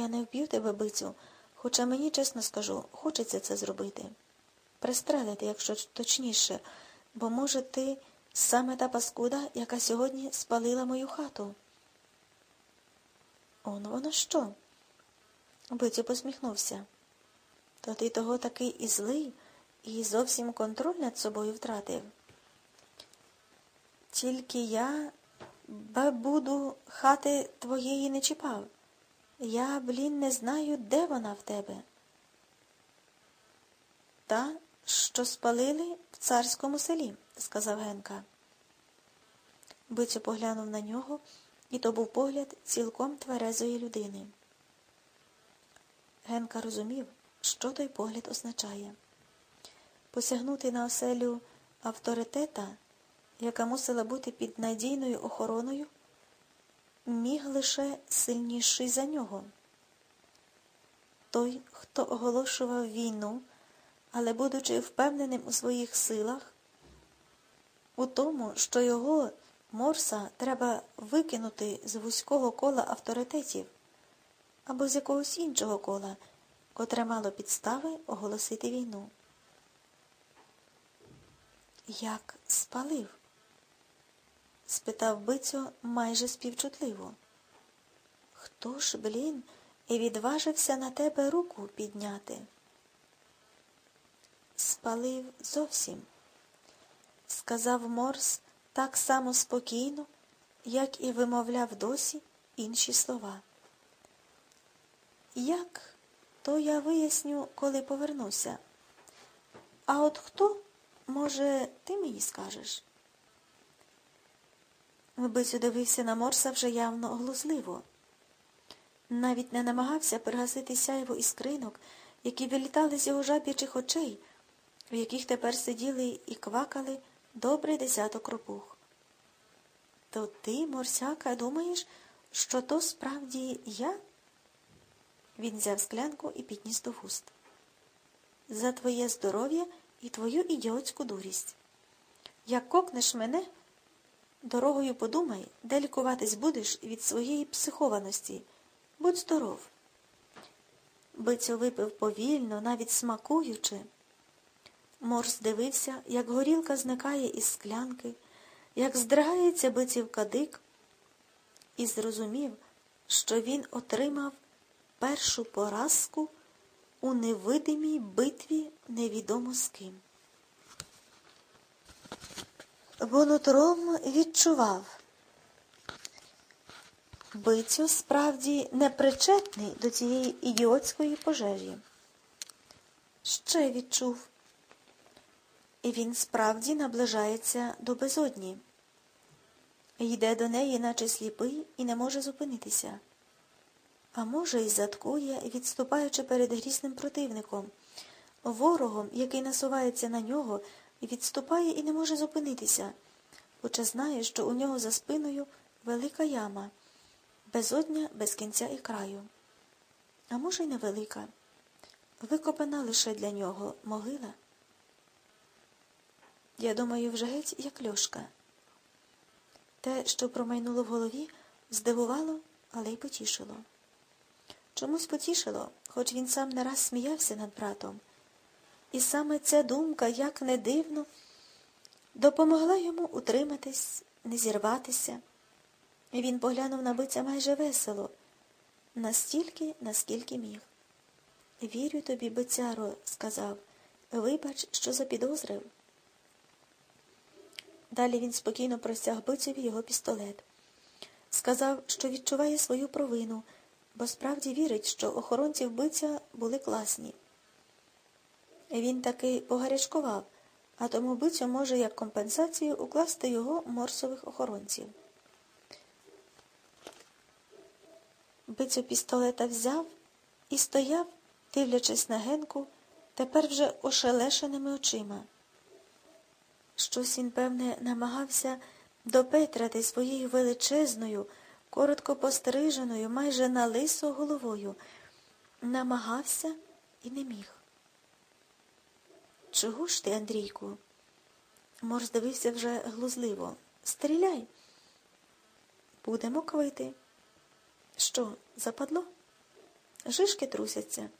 Я не вб'ю тебе, бицю, хоча мені, чесно скажу, хочеться це зробити. Пристрелити, якщо точніше, бо, може, ти саме та паскуда, яка сьогодні спалила мою хату. Он воно що? Бицю посміхнувся. То ти того такий і злий, і зовсім контроль над собою втратив. Тільки я буду хати твоєї не чіпав. Я, блін, не знаю, де вона в тебе. Та, що спалили в царському селі, сказав Генка. Бицю поглянув на нього, і то був погляд цілком тверезої людини. Генка розумів, що той погляд означає. Посягнути на оселю авторитета, яка мусила бути під надійною охороною, міг лише сильніший за нього. Той, хто оголошував війну, але, будучи впевненим у своїх силах, у тому, що його морса треба викинути з вузького кола авторитетів або з якогось іншого кола, котре мало підстави оголосити війну. Як спалив? Спитав бицьо майже співчутливо. Хто ж, блін, і відважився на тебе руку підняти? Спалив зовсім, сказав Морс так само спокійно, як і вимовляв досі інші слова. Як, то я виясню, коли повернуся. А от хто, може, ти мені скажеш? Бицю дивився на Морса вже явно глузливо. Навіть не намагався пригасити сяйво іскринок, які вилітали з його жаб'ячих очей, в яких тепер сиділи і квакали добрий десяток ропух. То ти, морсяка, думаєш, що то справді я? Він взяв склянку і підніс до вуст. За твоє здоров'я і твою ідіотську дурість. Як кокнеш мене, дорогою подумай, де лікуватись будеш від своєї психованості. Будь здоров. Бицьо випив повільно, навіть смакуючи. Морс дивився, як горілка зникає із склянки, як здригається биців кадик, і зрозумів, що він отримав першу поразку у невидимій битві невідомо з ким. Вонотром відчував. Бицю справді непричетний до цієї ідіотської пожежі. Ще відчув. І він справді наближається до безодні. Йде до неї, наче сліпий, і не може зупинитися. А може, й заткує, відступаючи перед грісним противником, ворогом, який насувається на нього, відступає і не може зупинитися, хоча знає, що у нього за спиною велика яма, безодня без кінця і краю. А може, й невелика, викопана лише для нього могила. Я думаю, вже геть, як льошка. Те, що промайнуло в голові, здивувало, але й потішило. Чомусь потішило, хоч він сам не раз сміявся над братом. І саме ця думка, як не дивно, допомогла йому утриматись, не зірватися. Він поглянув на биця майже весело, настільки, наскільки міг. Вірю тобі, бицяро, сказав, вибач, що запідозрив. Далі він спокійно простяг бицеві його пістолет. Сказав, що відчуває свою провину, бо справді вірить, що охоронці вбивця були класні. Він таки погарячкував, а тому бицю може як компенсацію укласти його морсових охоронців. Бицю пістолета взяв і стояв, дивлячись на генку, тепер вже ошелешеними очима. Щось він, певне, намагався допетрати своєю величезною, коротко постриженою, майже на лисо головою. Намагався і не міг. Чого ж ти, Андрійку? Морж здивився вже глузливо. Стріляй. Будемо квити. Що, западло? Жишки трусяться.